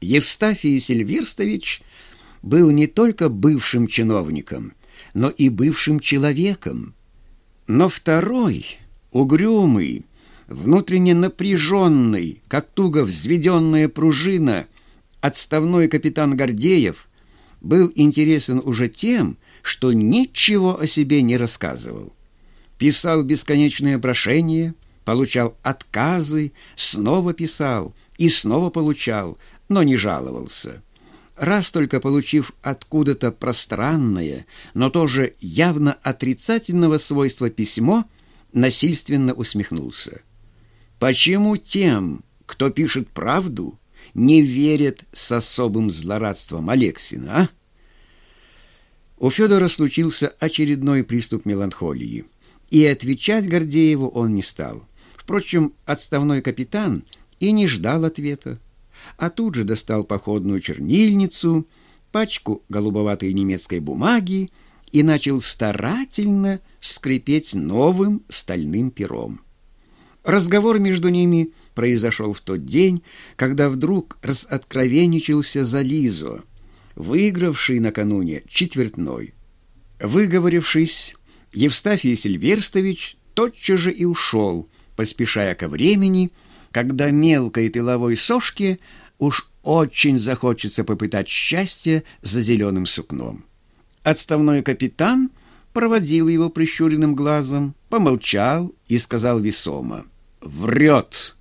Евстафий Сильверстович был не только бывшим чиновником, но и бывшим человеком. Но второй, угрюмый, внутренне напряженный, как туго взведенная пружина, отставной капитан Гордеев был интересен уже тем, что ничего о себе не рассказывал. Писал бесконечные прошения, получал отказы, снова писал и снова получал, но не жаловался. Раз только получив откуда-то пространное, но тоже явно отрицательного свойства письмо, насильственно усмехнулся. Почему тем, кто пишет правду, не верят с особым злорадством Алексина, а? У Федора случился очередной приступ меланхолии, и отвечать Гордееву он не стал. Впрочем, отставной капитан и не ждал ответа а тут же достал походную чернильницу, пачку голубоватой немецкой бумаги и начал старательно скрипеть новым стальным пером. Разговор между ними произошел в тот день, когда вдруг разоткровенничался за Лизу, выигравший накануне четвертной. Выговорившись, Евстафий Сильверстович тотчас же и ушел, поспешая ко времени, когда мелкой тыловой сошке уж очень захочется попытать счастье за зеленым сукном. Отставной капитан проводил его прищуренным глазом, помолчал и сказал весомо «Врет!»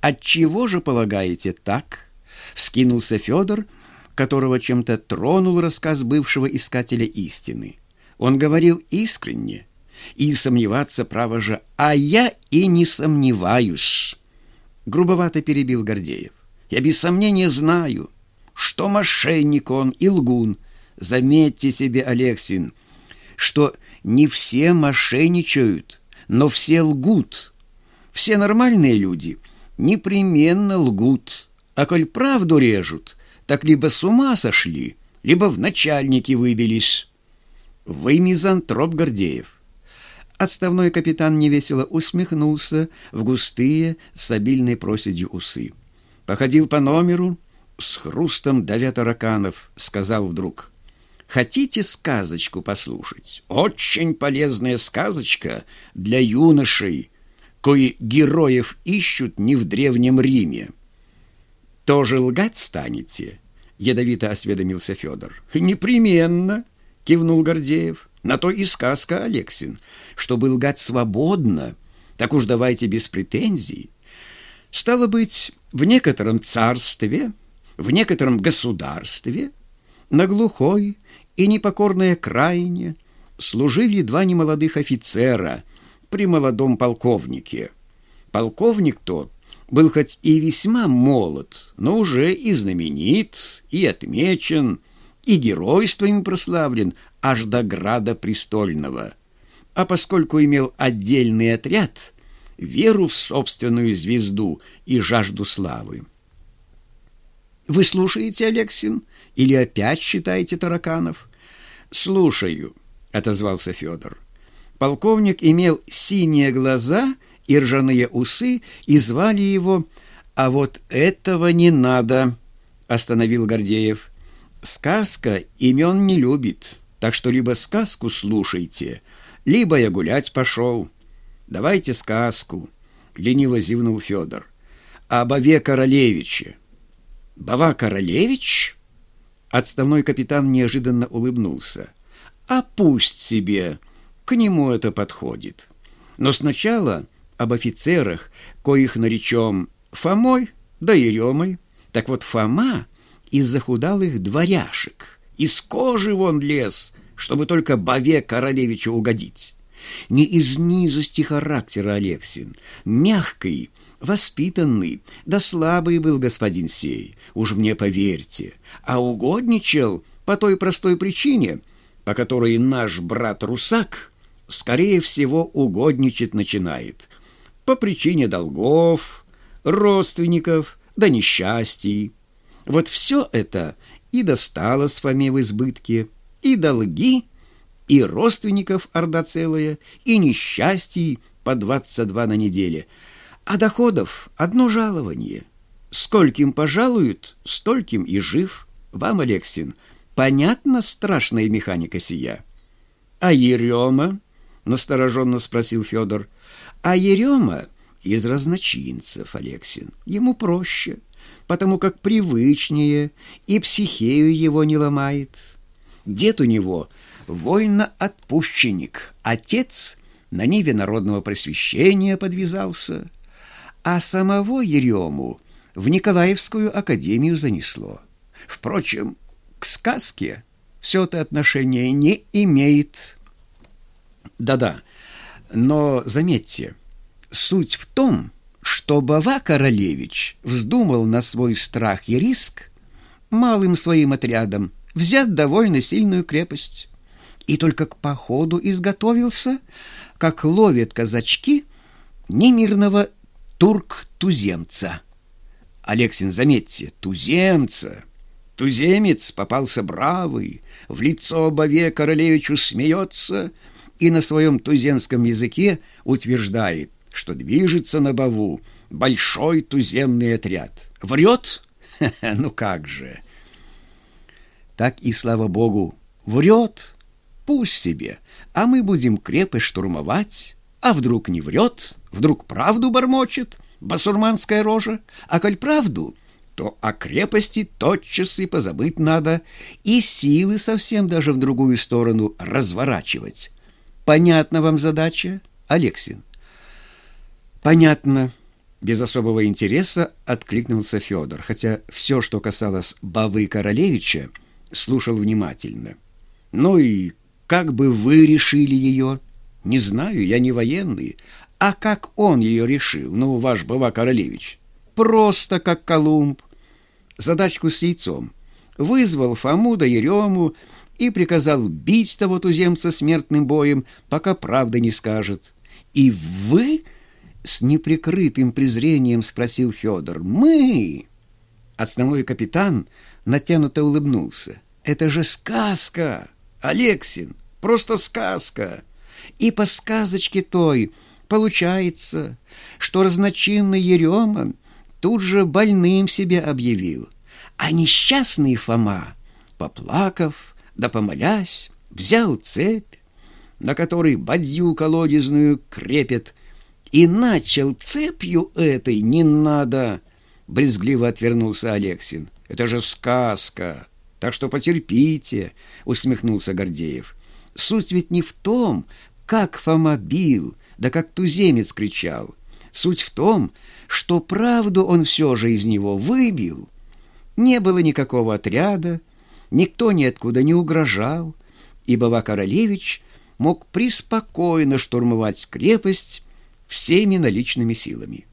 «Отчего же полагаете так?» — вскинулся Федор, которого чем-то тронул рассказ бывшего искателя истины. Он говорил искренне, и сомневаться право же, а я и не сомневаюсь грубовато перебил Гордеев. Я без сомнения знаю, что мошенник он и лгун. Заметьте себе, Алексин, что не все мошенничают, но все лгут. Все нормальные люди непременно лгут, а коль правду режут, так либо с ума сошли, либо в начальники выбились. Вы мизантроп, Гордеев. Отставной капитан невесело усмехнулся в густые с обильной проседью усы. Походил по номеру, с хрустом давя тараканов, сказал вдруг. «Хотите сказочку послушать? Очень полезная сказочка для юношей, кои героев ищут не в Древнем Риме». «Тоже лгать станете?» — ядовито осведомился Федор. «Непременно!» — кивнул Гордеев. На то и сказка, Алексин, чтобы лгать свободно, так уж давайте без претензий. Стало быть, в некотором царстве, в некотором государстве, на глухой и непокорной крайне служили два немолодых офицера при молодом полковнике. Полковник тот был хоть и весьма молод, но уже и знаменит, и отмечен, и геройством прославлен аж до града престольного. А поскольку имел отдельный отряд, веру в собственную звезду и жажду славы. «Вы слушаете, Алексин, или опять считаете тараканов?» «Слушаю», — отозвался Федор. Полковник имел синие глаза и ржаные усы, и звали его «А вот этого не надо», — остановил Гордеев. «Сказка имен не любит». Так что либо сказку слушайте, либо я гулять пошел. Давайте сказку, — лениво зевнул Федор. А Баве Королевиче. Бава Королевич? Отставной капитан неожиданно улыбнулся. А пусть себе, к нему это подходит. Но сначала об офицерах, коих наречем Фомой да Еремой. Так вот Фома из захудалых дворяшек — из кожи вон лез, чтобы только Баве Королевичу угодить. Не из низости характера Алексин, мягкий, воспитанный, да слабый был господин сей, уж мне поверьте, а угодничал по той простой причине, по которой наш брат Русак, скорее всего, угодничать начинает, по причине долгов, родственников, да несчастий. Вот все это и досталось Фоме в избытке, и долги, и родственников орда целая, и несчастий по двадцать два на неделе, а доходов одно жалование. Скольким пожалуют, стольким и жив. Вам, Алексин, понятна страшная механика сия? А Ерема? Настороженно спросил Федор. А Ерема из разночинцев, Алексин. Ему проще, потому как привычнее, и психею его не ломает. Дед у него вольно-отпущенник, отец на ниве народного просвещения подвязался, а самого Ерему в Николаевскую академию занесло. Впрочем, к сказке все это отношение не имеет. Да-да, но заметьте, суть в том, что Бава Королевич вздумал на свой страх и риск малым своим отрядом взять довольно сильную крепость. И только к походу изготовился, как ловят казачки немирного турк-туземца. Алексин, заметьте, туземца. Туземец попался бравый, в лицо Баве Королевичу смеется и на своем туземском языке утверждает, что движется на Баву большой туземный отряд. Врет? Ну как же! Так и, слава богу, врет. Пусть себе, а мы будем крепость штурмовать. А вдруг не врет, вдруг правду бормочет, басурманская рожа. А коль правду, то о крепости тотчас и позабыть надо, и силы совсем даже в другую сторону разворачивать. Понятна вам задача, Алексин? Понятно. Без особого интереса откликнулся Федор, хотя все, что касалось Бавы Королевича, слушал внимательно. «Ну и как бы вы решили ее?» «Не знаю, я не военный. А как он ее решил, ну, ваш Бава Королевич?» «Просто как Колумб. Задачку с яйцом. Вызвал Фому да Ерему и приказал бить того туземца смертным боем, пока правда не скажет. И вы...» с неприкрытым презрением спросил Федор. «Мы!» Основной капитан натянуто улыбнулся. «Это же сказка! Алексин, просто сказка! И по сказочке той получается, что разночинный Ерема тут же больным себя объявил, а несчастный Фома, поплакав да помолясь, взял цепь, на которой бадью колодезную крепит, и начал цепью этой не надо, брезгливо отвернулся Алексин. Это же сказка, так что потерпите, усмехнулся Гордеев. Суть ведь не в том, как Фома бил, да как туземец кричал. Суть в том, что правду он все же из него выбил. Не было никакого отряда, никто ниоткуда не угрожал, и Бава Королевич мог преспокойно штурмовать крепость всеми наличными силами.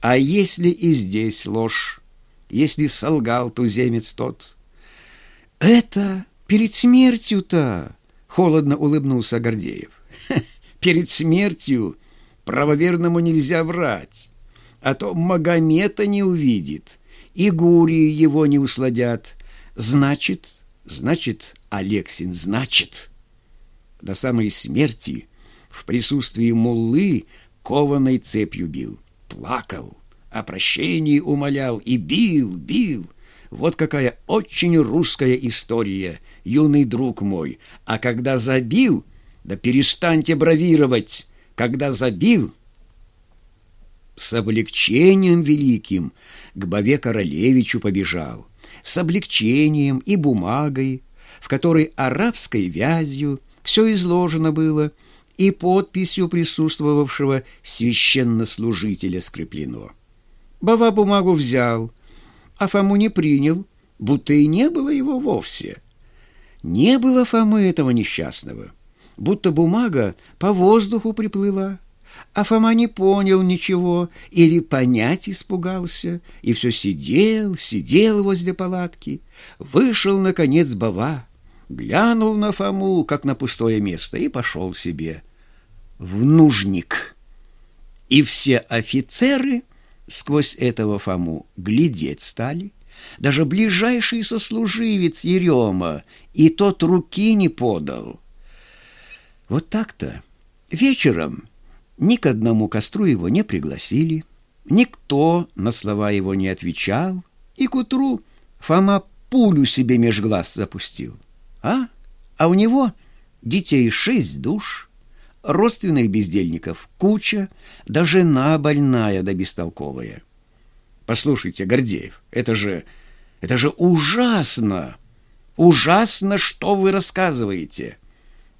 А если и здесь ложь, если солгал туземец тот? Это перед смертью-то, холодно улыбнулся Гордеев. Перед смертью правоверному нельзя врать, а то Магомета не увидит, и гурии его не усладят. Значит, значит, Алексин, значит, до самой смерти в присутствии муллы кованой цепью бил, плакал, о прощении умолял и бил, бил. Вот какая очень русская история, юный друг мой. А когда забил, да перестаньте бравировать, когда забил, с облегчением великим к Баве Королевичу побежал, с облегчением и бумагой, в которой арабской вязью все изложено было — и подписью присутствовавшего священнослужителя скреплено. Бава бумагу взял, а Фому не принял, будто и не было его вовсе. Не было Фомы этого несчастного, будто бумага по воздуху приплыла, а Фома не понял ничего или понять испугался, и все сидел, сидел возле палатки. Вышел, наконец, Бава, глянул на Фому, как на пустое место, и пошел себе в нужник. И все офицеры сквозь этого Фому глядеть стали. Даже ближайший сослуживец Ерема и тот руки не подал. Вот так-то вечером ни к одному костру его не пригласили. Никто на слова его не отвечал, и к утру Фома пулю себе меж глаз запустил. А? А у него детей шесть душ, родственных бездельников куча, да жена больная да бестолковая. Послушайте, Гордеев, это же... это же ужасно! Ужасно, что вы рассказываете!»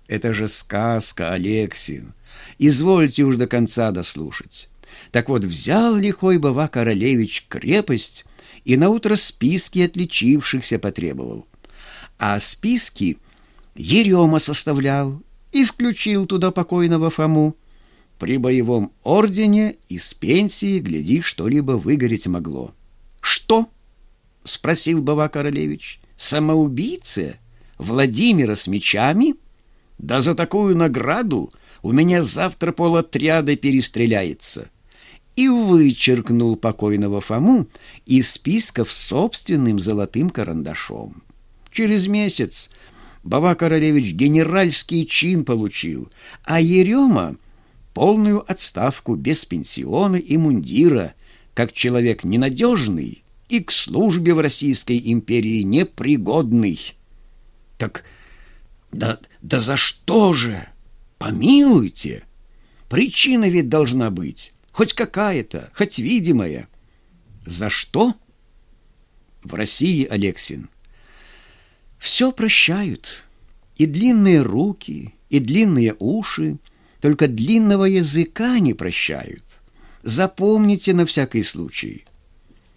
Это же сказка, Алексин. Извольте уж до конца дослушать. Так вот, взял лихой Бава Королевич крепость и наутро списки отличившихся потребовал. А списки Ерема составлял и включил туда покойного Фому. При боевом ордене из пенсии, гляди, что-либо выгореть могло. «Что?» — спросил Бава Королевич. «Самоубийца? Владимира с мечами?» Да за такую награду у меня завтра полотряда перестреляется. И вычеркнул покойного Фому из списков собственным золотым карандашом. Через месяц Баба Королевич генеральский чин получил, а Ерема — полную отставку без пенсиона и мундира, как человек ненадежный и к службе в Российской империи непригодный. Так да, да за что же? Помилуйте. Причина ведь должна быть. Хоть какая-то, хоть видимая. За что? В России, Алексин, все прощают. И длинные руки, и длинные уши, только длинного языка не прощают. Запомните на всякий случай –